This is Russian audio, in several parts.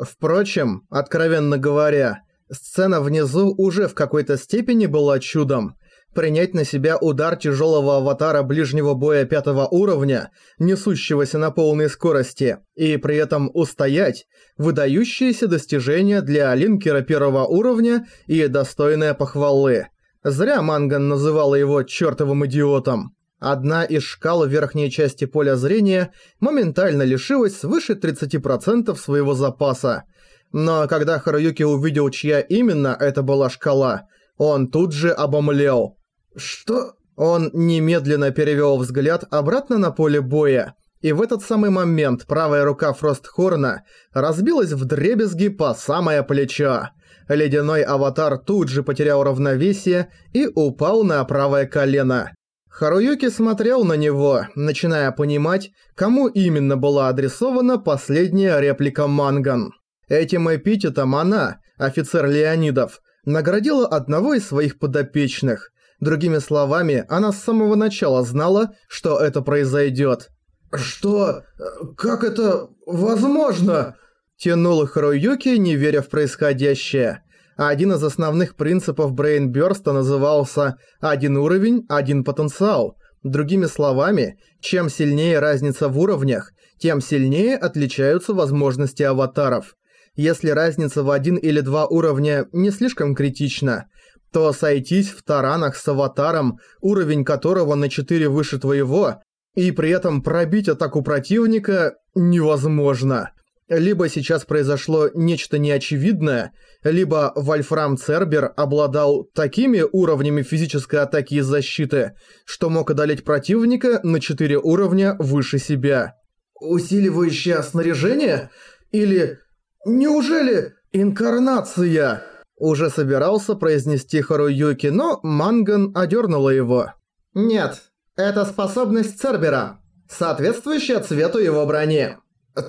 Впрочем, откровенно говоря, сцена внизу уже в какой-то степени была чудом. Принять на себя удар тяжелого аватара ближнего боя пятого уровня, несущегося на полной скорости, и при этом устоять – выдающееся достижение для линкера первого уровня и достойное похвалы. Зря Манган называла его чертовым идиотом. Одна из шкал верхней части поля зрения моментально лишилась свыше 30% своего запаса. Но когда Харуюки увидел, чья именно это была шкала, он тут же обомлел. Что? Он немедленно перевел взгляд обратно на поле боя. И в этот самый момент правая рука Фростхорна разбилась в дребезги по самое плечо. Ледяной аватар тут же потерял равновесие и упал на правое колено. Харуюки смотрел на него, начиная понимать, кому именно была адресована последняя реплика Манган. Этим эпитетом она, офицер Леонидов, наградила одного из своих подопечных. Другими словами, она с самого начала знала, что это произойдет. «Что? Как это возможно?» Тянул Харуюки, не веря в происходящее один из основных принципов Брейнбёрста назывался «один уровень, один потенциал». Другими словами, чем сильнее разница в уровнях, тем сильнее отличаются возможности аватаров. Если разница в один или два уровня не слишком критична, то сойтись в таранах с аватаром, уровень которого на 4 выше твоего, и при этом пробить атаку противника невозможно. Либо сейчас произошло нечто неочевидное, либо Вольфрам Цербер обладал такими уровнями физической атаки и защиты, что мог одолеть противника на 4 уровня выше себя. «Усиливающее снаряжение? Или... Неужели инкарнация?» Уже собирался произнести Харуюки, но Манган одернула его. «Нет, это способность Цербера, соответствующая цвету его брони».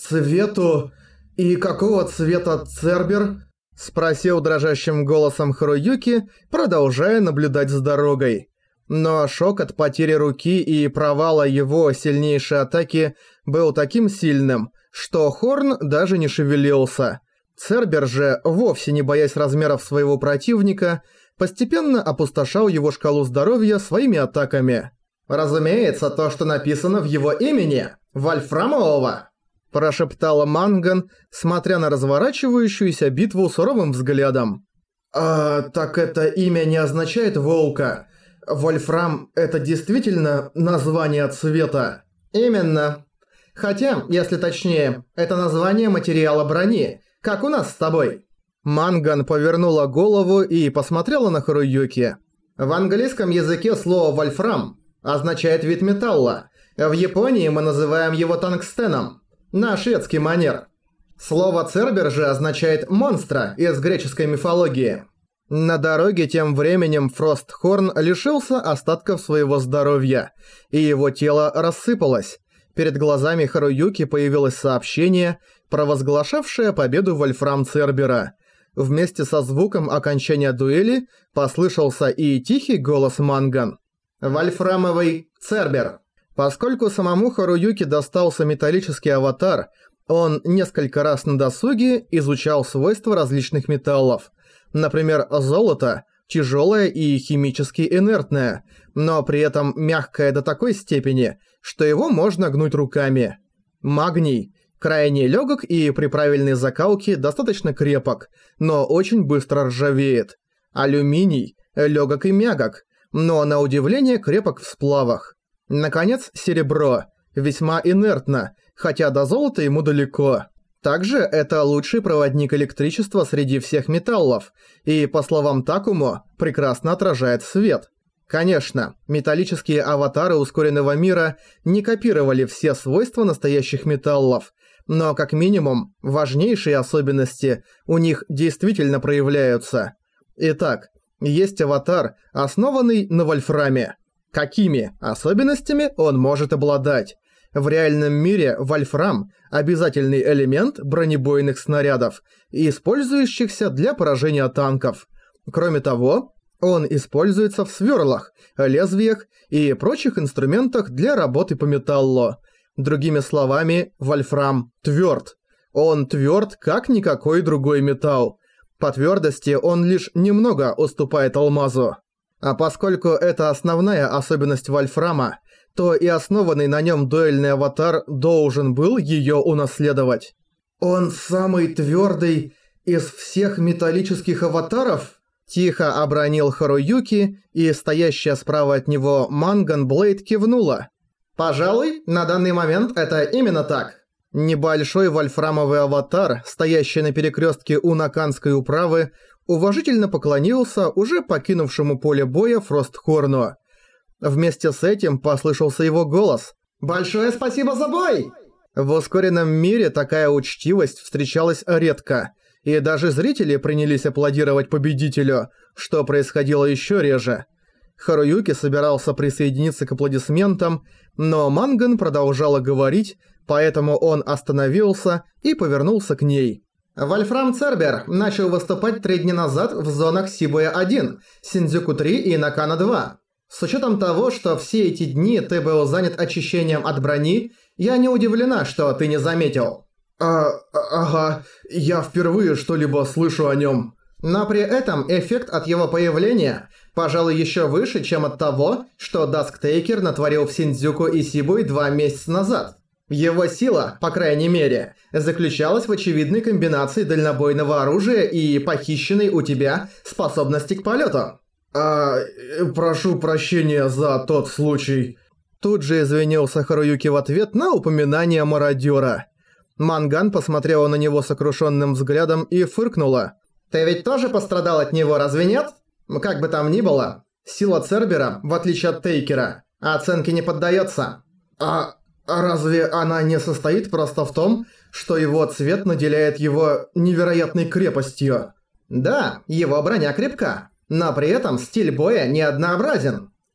«Цвету... И какого цвета Цербер?» Спросил дрожащим голосом Харуюки, продолжая наблюдать за дорогой. Но шок от потери руки и провала его сильнейшей атаки был таким сильным, что Хорн даже не шевелился. Цербер же, вовсе не боясь размеров своего противника, постепенно опустошал его шкалу здоровья своими атаками. «Разумеется, то, что написано в его имени, Вольфрамового!» Прошептала Манган, смотря на разворачивающуюся битву суровым взглядом. «А, так это имя не означает волка. Вольфрам – это действительно название цвета?» «Именно. Хотя, если точнее, это название материала брони, как у нас с тобой». Манган повернула голову и посмотрела на Харуюки. В английском языке слово «вольфрам» означает вид металла. В Японии мы называем его тангстеном. На шведский манер. Слово «цербер» же означает «монстра» из греческой мифологии. На дороге тем временем Фростхорн лишился остатков своего здоровья, и его тело рассыпалось. Перед глазами Харуюки появилось сообщение, провозглашавшее победу Вольфрам Цербера. Вместе со звуком окончания дуэли послышался и тихий голос Манган. «Вольфрамовый Цербер». Поскольку самому Харуюки достался металлический аватар, он несколько раз на досуге изучал свойства различных металлов. Например, золото – тяжелое и химически инертное, но при этом мягкое до такой степени, что его можно гнуть руками. Магний – крайне легок и при правильной закалке достаточно крепок, но очень быстро ржавеет. Алюминий – легок и мягок, но на удивление крепок в сплавах. Наконец, серебро. Весьма инертно, хотя до золота ему далеко. Также это лучший проводник электричества среди всех металлов, и, по словам Такумо, прекрасно отражает свет. Конечно, металлические аватары ускоренного мира не копировали все свойства настоящих металлов, но как минимум важнейшие особенности у них действительно проявляются. Итак, есть аватар, основанный на вольфраме. Какими особенностями он может обладать? В реальном мире вольфрам – обязательный элемент бронебойных снарядов, использующихся для поражения танков. Кроме того, он используется в сверлах, лезвиях и прочих инструментах для работы по металлу. Другими словами, вольфрам тверд. Он тверд, как никакой другой металл. По твердости он лишь немного уступает алмазу. А поскольку это основная особенность Вольфрама, то и основанный на нем дуэльный аватар должен был ее унаследовать. «Он самый твердый из всех металлических аватаров?» Тихо обронил Харуюки, и стоящая справа от него Манган Блейд кивнула. «Пожалуй, на данный момент это именно так». Небольшой вольфрамовый аватар, стоящий на перекрестке у Наканской управы, уважительно поклонился уже покинувшему поле боя Фростхорну. Вместе с этим послышался его голос. «Большое спасибо за бой!» В ускоренном мире такая учтивость встречалась редко, и даже зрители принялись аплодировать победителю, что происходило еще реже. Харуюки собирался присоединиться к аплодисментам, но Манган продолжала говорить, поэтому он остановился и повернулся к ней. Вольфрам Цербер начал выступать три дня назад в зонах Сибуя-1, Синдзюку-3 и Накана-2. С учетом того, что все эти дни ты был занят очищением от брони, я не удивлена, что ты не заметил. А, ага, я впервые что-либо слышу о нем. Но при этом эффект от его появления, пожалуй, еще выше, чем от того, что Дасктейкер натворил в Синдзюку и Сибуе два месяца назад. Его сила, по крайней мере, заключалась в очевидной комбинации дальнобойного оружия и похищенной у тебя способности к полету. А, прошу прощения за тот случай. Тут же извинился Харуюки в ответ на упоминание мародёра. Манган посмотрела на него сокрушенным взглядом и фыркнула. «Ты ведь тоже пострадал от него, разве нет? Как бы там ни было, сила Цербера, в отличие от Тейкера, оценке не поддается. А разве она не состоит просто в том, что его цвет наделяет его невероятной крепостью? Да, его броня крепка, но при этом стиль боя не.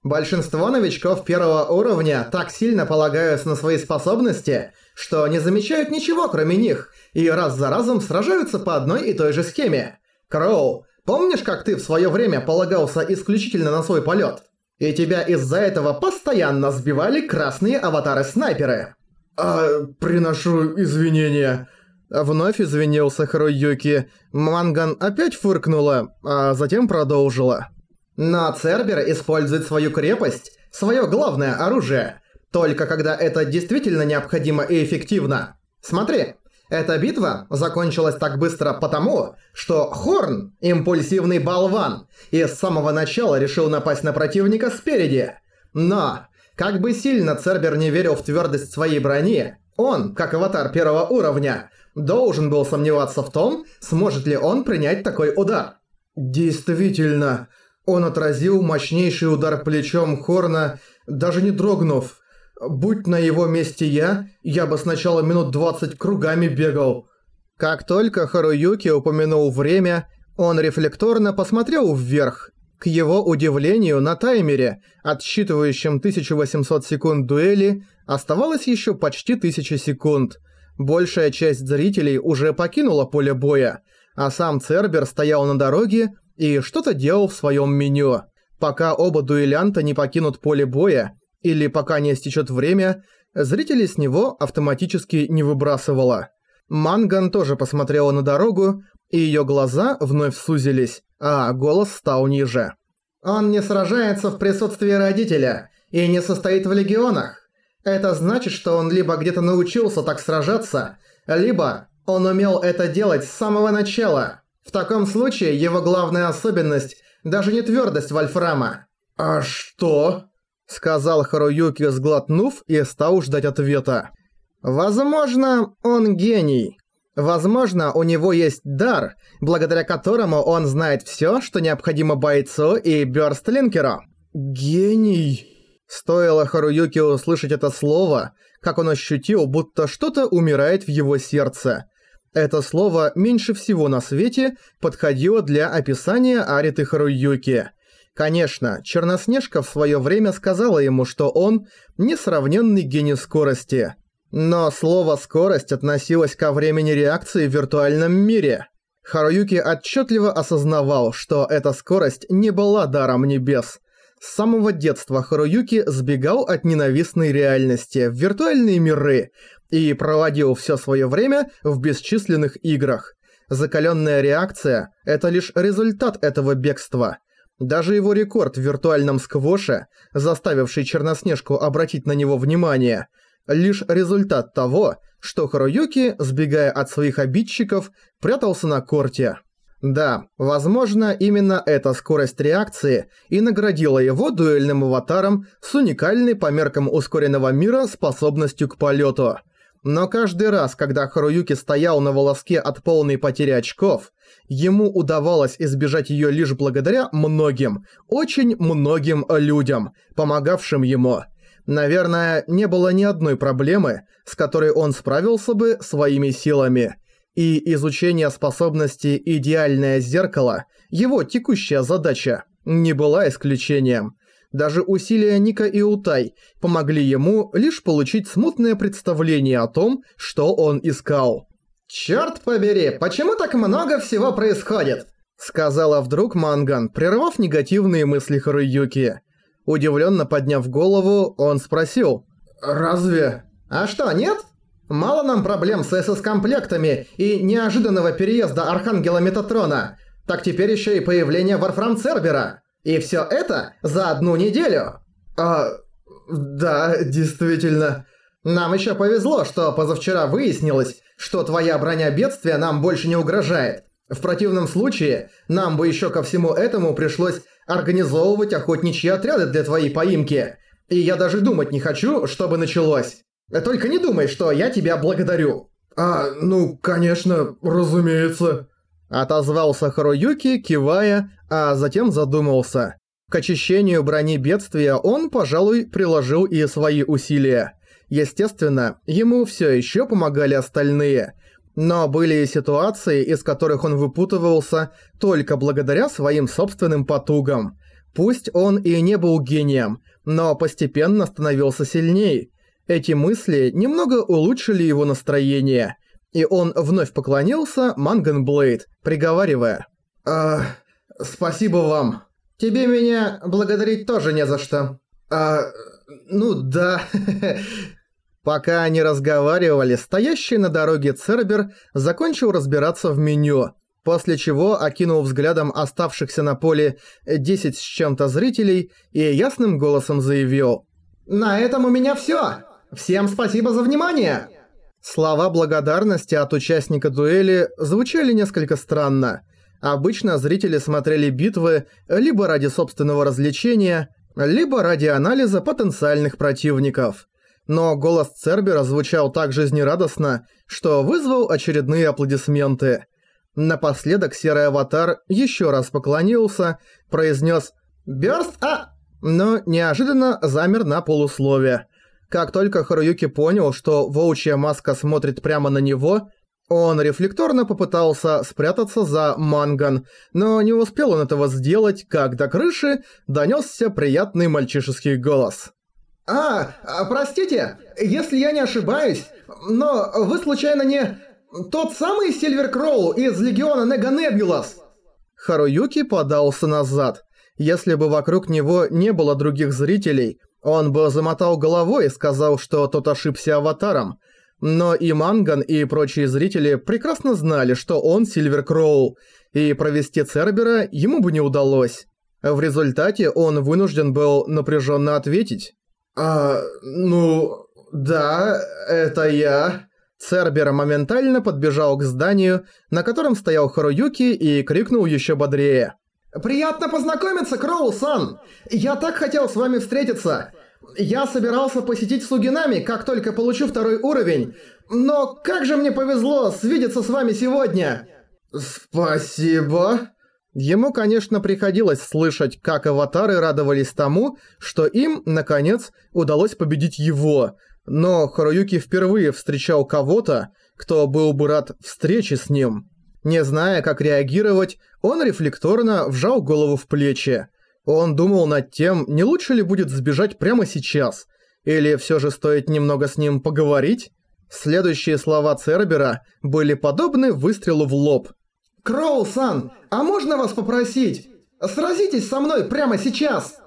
Большинство новичков первого уровня так сильно полагаются на свои способности, что не замечают ничего кроме них, и раз за разом сражаются по одной и той же схеме. Кроу, помнишь, как ты в своё время полагался исключительно на свой полёт? И тебя из-за этого постоянно сбивали красные аватары-снайперы. А, приношу извинения. Вновь извинился Харуюки. Манган опять фыркнула, а затем продолжила. Но Цербер использует свою крепость, свое главное оружие, только когда это действительно необходимо и эффективно. Смотри, эта битва закончилась так быстро потому, что Хорн, импульсивный болван, и с самого начала решил напасть на противника спереди. Но, как бы сильно Цербер не верил в твердость своей брони, он, как аватар первого уровня, должен был сомневаться в том, сможет ли он принять такой удар. Действительно, он отразил мощнейший удар плечом Хорна, даже не дрогнув, Будь на его месте я, я бы сначала минут 20 кругами бегал. Как только Харуюки упомянул время, он рефлекторно посмотрел вверх. К его удивлению, на таймере, отсчитывающем 1800 секунд дуэли, оставалось еще почти 1000 секунд. Большая часть зрителей уже покинула поле боя, а сам Цербер стоял на дороге и что-то делал в своем меню. Пока оба дуэлянта не покинут поле боя, или пока не истечет время, зрителей с него автоматически не выбрасывало. Манган тоже посмотрела на дорогу, и ее глаза вновь сузились, а голос стал ниже. «Он не сражается в присутствии родителя и не состоит в легионах. Это значит, что он либо где-то научился так сражаться, либо он умел это делать с самого начала. В таком случае его главная особенность даже не твердость вольфрама». «А что?» Сказал Харуюки, сглотнув, и стал ждать ответа. «Возможно, он гений. Возможно, у него есть дар, благодаря которому он знает всё, что необходимо бойцу и бёрстлинкеру». «Гений...» Стоило Харуюки услышать это слово, как он ощутил, будто что-то умирает в его сердце. Это слово меньше всего на свете подходило для описания Ариты Харуюки – Конечно, Черноснежка в своё время сказала ему, что он несравненный гений скорости. Но слово «скорость» относилось ко времени реакции в виртуальном мире. Харуюки отчетливо осознавал, что эта скорость не была даром небес. С самого детства Харуюки сбегал от ненавистной реальности в виртуальные миры и проводил все свое время в бесчисленных играх. Закаленная реакция – это лишь результат этого бегства. Даже его рекорд в виртуальном сквоше, заставивший Черноснежку обратить на него внимание, лишь результат того, что Харуюки, сбегая от своих обидчиков, прятался на корте. Да, возможно, именно эта скорость реакции и наградила его дуэльным аватаром с уникальной по меркам ускоренного мира способностью к полету. Но каждый раз, когда Харуюки стоял на волоске от полной потери очков, ему удавалось избежать ее лишь благодаря многим, очень многим людям, помогавшим ему. Наверное, не было ни одной проблемы, с которой он справился бы своими силами – и изучение способности «Идеальное зеркало», его текущая задача, не была исключением. Даже усилия Ника и Утай помогли ему лишь получить смутное представление о том, что он искал. «Чёрт побери, почему так много всего происходит?» Сказала вдруг Манган, прервав негативные мысли Харуюки. Удивленно подняв голову, он спросил. «Разве?» «А что, нет?» Мало нам проблем с СС-комплектами и неожиданного переезда Архангела Метатрона, так теперь еще и появление Варфрам Цербера. И все это за одну неделю. А, да, действительно. Нам еще повезло, что позавчера выяснилось, что твоя броня бедствия нам больше не угрожает. В противном случае, нам бы еще ко всему этому пришлось организовывать охотничьи отряды для твоей поимки. И я даже думать не хочу, чтобы началось. Только не думай, что я тебя благодарю». «А, ну, конечно, разумеется», — отозвался Харуюки, кивая, а затем задумался. К очищению брони бедствия он, пожалуй, приложил и свои усилия. Естественно, ему все еще помогали остальные. Но были и ситуации, из которых он выпутывался только благодаря своим собственным потугам. Пусть он и не был гением, но постепенно становился сильней. Эти мысли немного улучшили его настроение, и он вновь поклонился Манган Блейд, приговаривая. «А, спасибо вам. Тебе меня благодарить тоже не за что». «А, ну да...» Пока они разговаривали, стоящий на дороге Цербер закончил разбираться в меню, после чего окинул взглядом оставшихся на поле 10 с чем-то зрителей и ясным голосом заявил «На этом у меня всё! Всем спасибо за внимание!» Слова благодарности от участника дуэли звучали несколько странно. Обычно зрители смотрели битвы либо ради собственного развлечения, либо ради анализа потенциальных противников. Но голос Цербера звучал так жизнерадостно, что вызвал очередные аплодисменты. Напоследок серый аватар еще раз поклонился, произнес «Бёрст, а...» но неожиданно замер на полуслове. Как только Харуюки понял, что волчья маска смотрит прямо на него, он рефлекторно попытался спрятаться за манган, но не успел он этого сделать, как до крыши донёсся приятный мальчишеский голос. «А, а, простите, если я не ошибаюсь, но вы случайно не... тот самый Сильвер Кроу из Легиона Нега Небулас?» Харуюки подался назад. Если бы вокруг него не было других зрителей, он бы замотал головой и сказал, что тот ошибся аватаром. Но и Манган, и прочие зрители прекрасно знали, что он Сильвер Кроу, и провести Цербера ему бы не удалось. В результате он вынужден был напряженно ответить. «А, ну, да, это я». Цербер моментально подбежал к зданию, на котором стоял Харуюки и крикнул еще бодрее. «Приятно познакомиться, Кроу-сан! Я так хотел с вами встретиться! Я собирался посетить Сугинами, как только получу второй уровень, но как же мне повезло свидеться с вами сегодня!» «Спасибо!» Ему, конечно, приходилось слышать, как аватары радовались тому, что им, наконец, удалось победить его, но Харуюки впервые встречал кого-то, кто был бы рад встрече с ним. Не зная, как реагировать, он рефлекторно вжал голову в плечи. Он думал над тем, не лучше ли будет сбежать прямо сейчас, или все же стоит немного с ним поговорить? Следующие слова Цербера были подобны выстрелу в лоб. «Кроу-сан, а можно вас попросить? Сразитесь со мной прямо сейчас!»